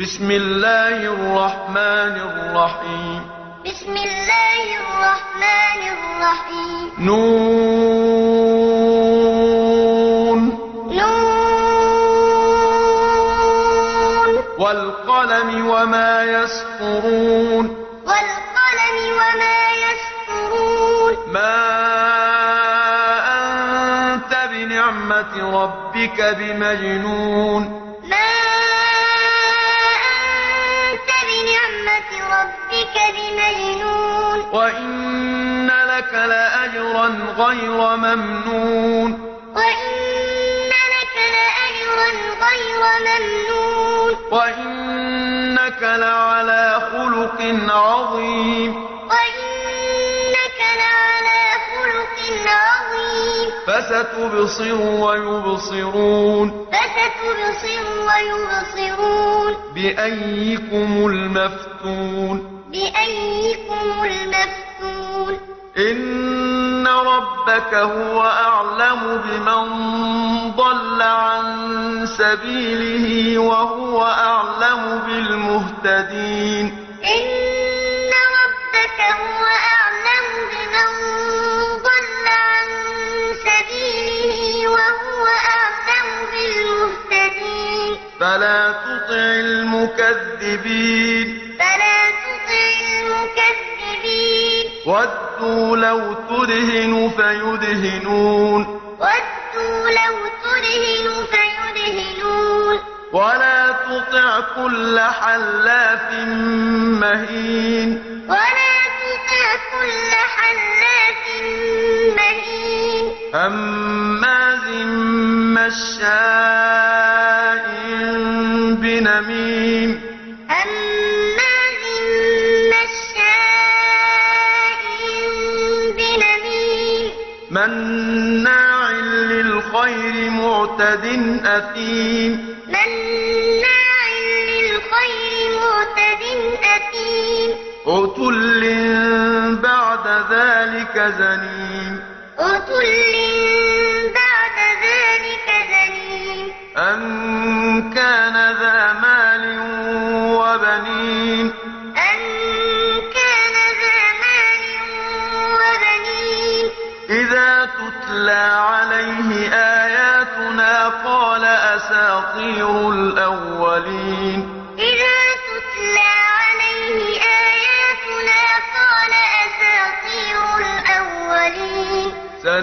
بسم الله الرحمن الرحيم. بسم الله الرحمن الرحيم نون. نون. والقلم وما يسطرون والقلم وما يسطرون. ما أنت بنعمة ربك بمجنون. ربك بمجنون. وإن لك لأجرا غير ممنون. وإن لك لأجرا غير ممنون. وإنك لعلى خلق عظيم. وإنك لعلى خلق عظيم. فستبصر ويبصرون. فستبصر ويبصرون. بأيكم المفتون. بأيكم المفتون. إن ربك هو أعلم بمن ضل عن سبيله وهو أعلم بالمهتدين. إن ربك هو أعلم بمن ضل عن سبيله وهو أعلم بالمهتدين. فلا تطع المكذبين. ودوا لو تدهن فيدهنون. ودوا لو تدهن فيدهنون. ولا تطع كل حلاف مهين. ولا تطع كل حلاف مهين. هماز مشاء بنميم. هماز مناع للخير معتد أثيم. مناع للخير معتد أثيم. عتل بعد ذلك زنيم. عتل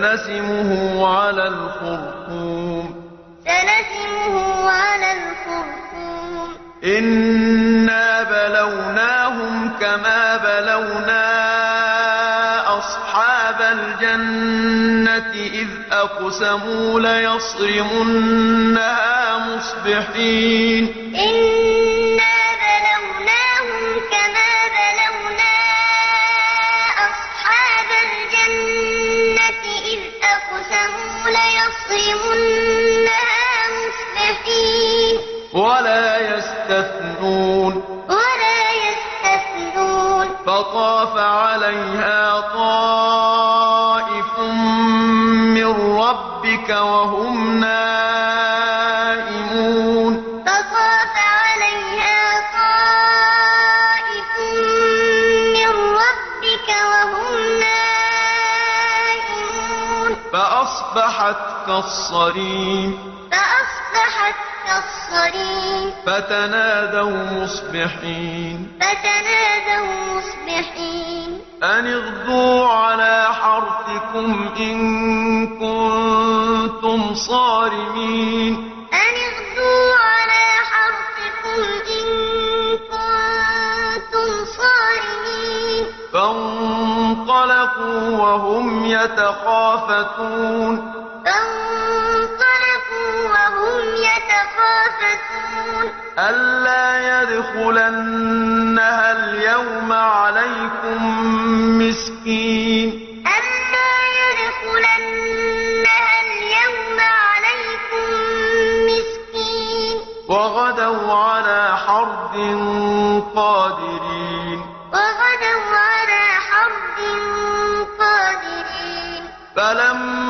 سنسمه على الخرطوم. سنسمه على الخرطوم. إنا بلوناهم كما بلونا أصحاب الجنة إذ أقسموا ليصرمنها مصبحين. إنا فطاف عليها طائف من ربك وهم نائمون. فطاف عليها طائف من ربك وهم نائمون. فأصبحت كالصريم. كالصريم فتنادوا مصبحين. فتنادوا مصبحين. أن اغدوا على حرثكم إن كنتم صارمين. أن اغدوا على حرثكم إن كنتم صارمين. فانطلقوا وهم يتخافتون. فانطلقوا ألا يدخلنها اليوم عليكم مسكين. ألا يدخلنها اليوم عليكم مسكين. وغدوا على حرد قادرين. وغدوا على حرد قادرين. فلما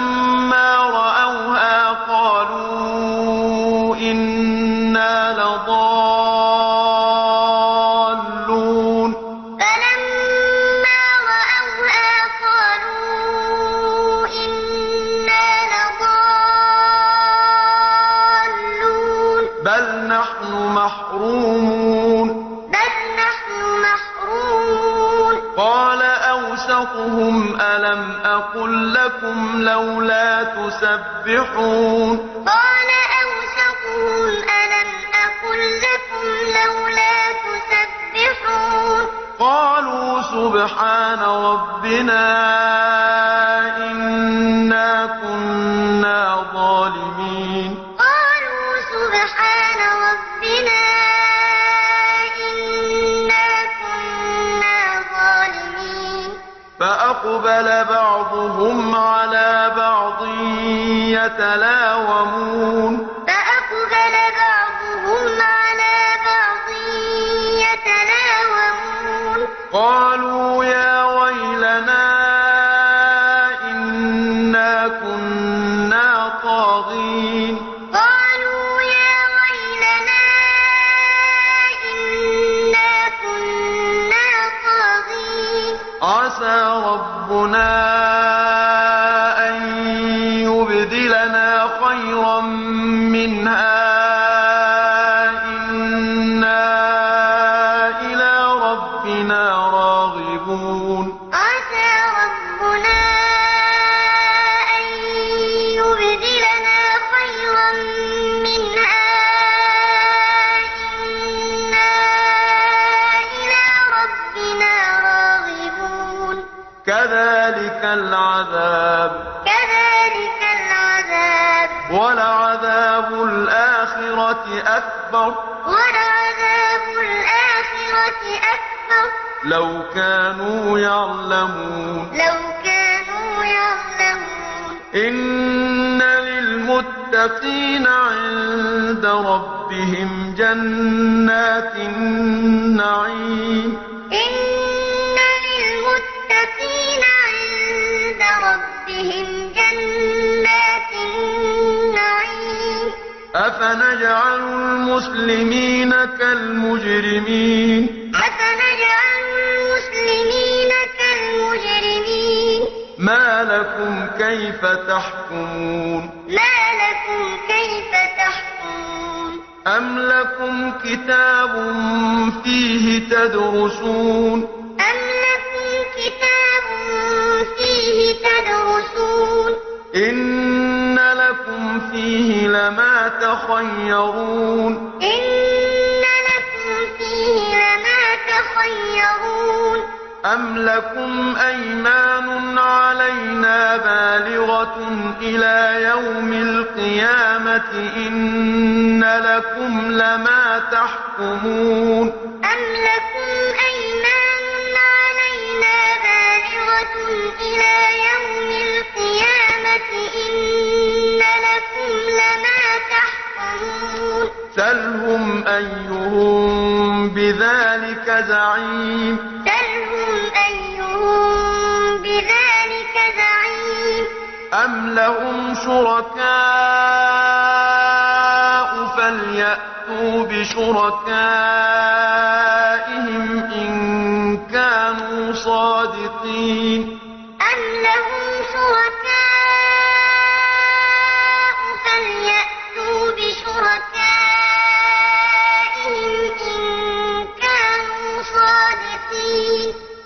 لولا تسبحون. قال أوسطهم ألم أقل لكم لولا تسبحون. قالوا سبحان ربنا إنا كنا ظالمين. فأقبل بعضهم على بعض يتلاومون. ربنا أن يبدلنا خيرا منها العذاب. كذلك العذاب. ولعذاب الآخرة أكبر. ولعذاب الآخرة أكبر. لو كانوا يعلمون. لو كانوا يعلمون. إن للمتقين عند ربهم جنات النعيم. إن للمتقين أفنجعل المسلمين كالمجرمين. أفنجعل المسلمين كالمجرمين. ما لكم كيف تحكمون؟ ما لكم كيف تحكمون؟ أم لكم كتاب فيه تدرسون؟ فيه لما تخيرون. إن لكم فيه لما تخيرون. أم لكم أيمان علينا بالغة إلى يوم القيامة إن لكم لما تحكمون. أم لكم أيمان علينا بالغة إلى يوم القيامة إن لكم سلهم أيهم بذلك زعيم. سلهم أيهم بذلك زعيم. أم لهم شركاء فليأتوا بشركائهم إن كانوا صادقين. أم لهم شركاء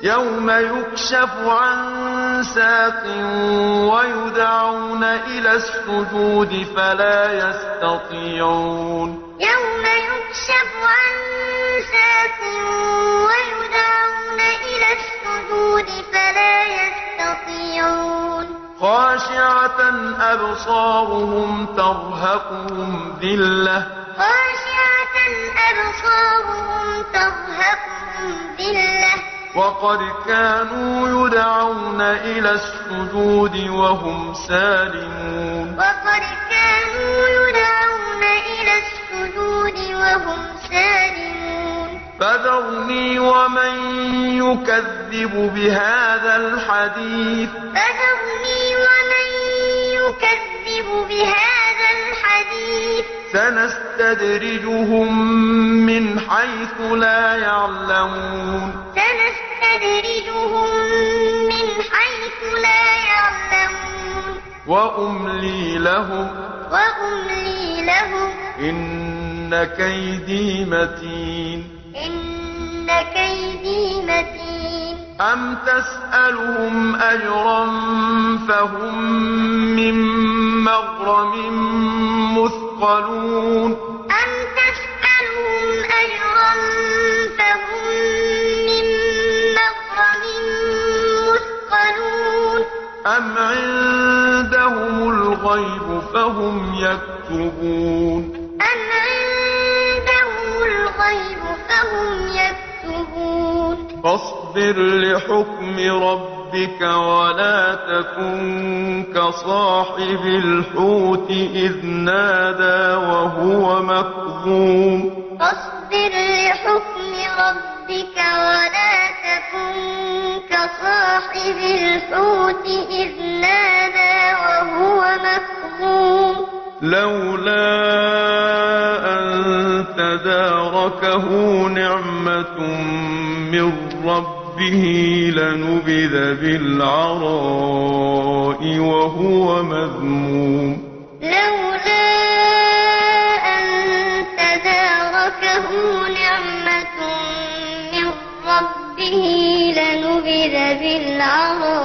يوم يكشف عن ساق ويدعون إلى السجود فلا يستطيعون. يوم يكشف عن ساق ويدعون إلى السجود فلا يستطيعون. خاشعة أبصارهم ترهقهم ذلة. خاشعة أبصارهم ترهقهم ذلة. وقد كانوا يدعون إلى السجود وهم سالمون. وقد كانوا يدعون إلى السجود وهم سالمون. فذرني ومن يكذب بهذا الحديث. فذرني ومن يكذب بهذا الحديث. سنستدرجهم من حيث لا يعلمون. سنستدرجهم من حيث لا يعلمون. وأملي لهم. وأملي لهم. إن كيدي متين. إن كيدي متين. أم تسألهم أجرا فهم من مغرم مثقلون؟ أم عندهم الغيب فهم يكتبون أم عندهم الغيب فهم يكتبون فاصبر لحكم ربك ولا تكن كصاحب الحوت إذ نادى وهو مكظوم فاصبر لحكم ربك ولا تكن كصاحب الحوت إذ لولا أن تداركه نعمة من ربه لنبذ بالعراء وهو مذموم. لولا أن تداركه نعمة من ربه لنبذ بالعراء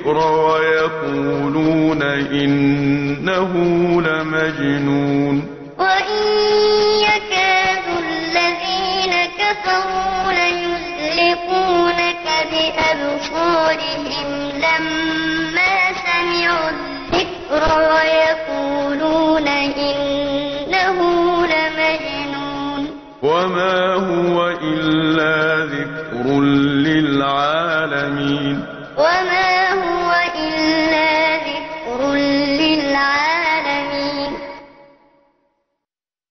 الذكر ويقولون إنه لمجنون. وإن يكاد الذين كفروا ليزلقونك بأبصارهم لما سمعوا الذكر ويقولون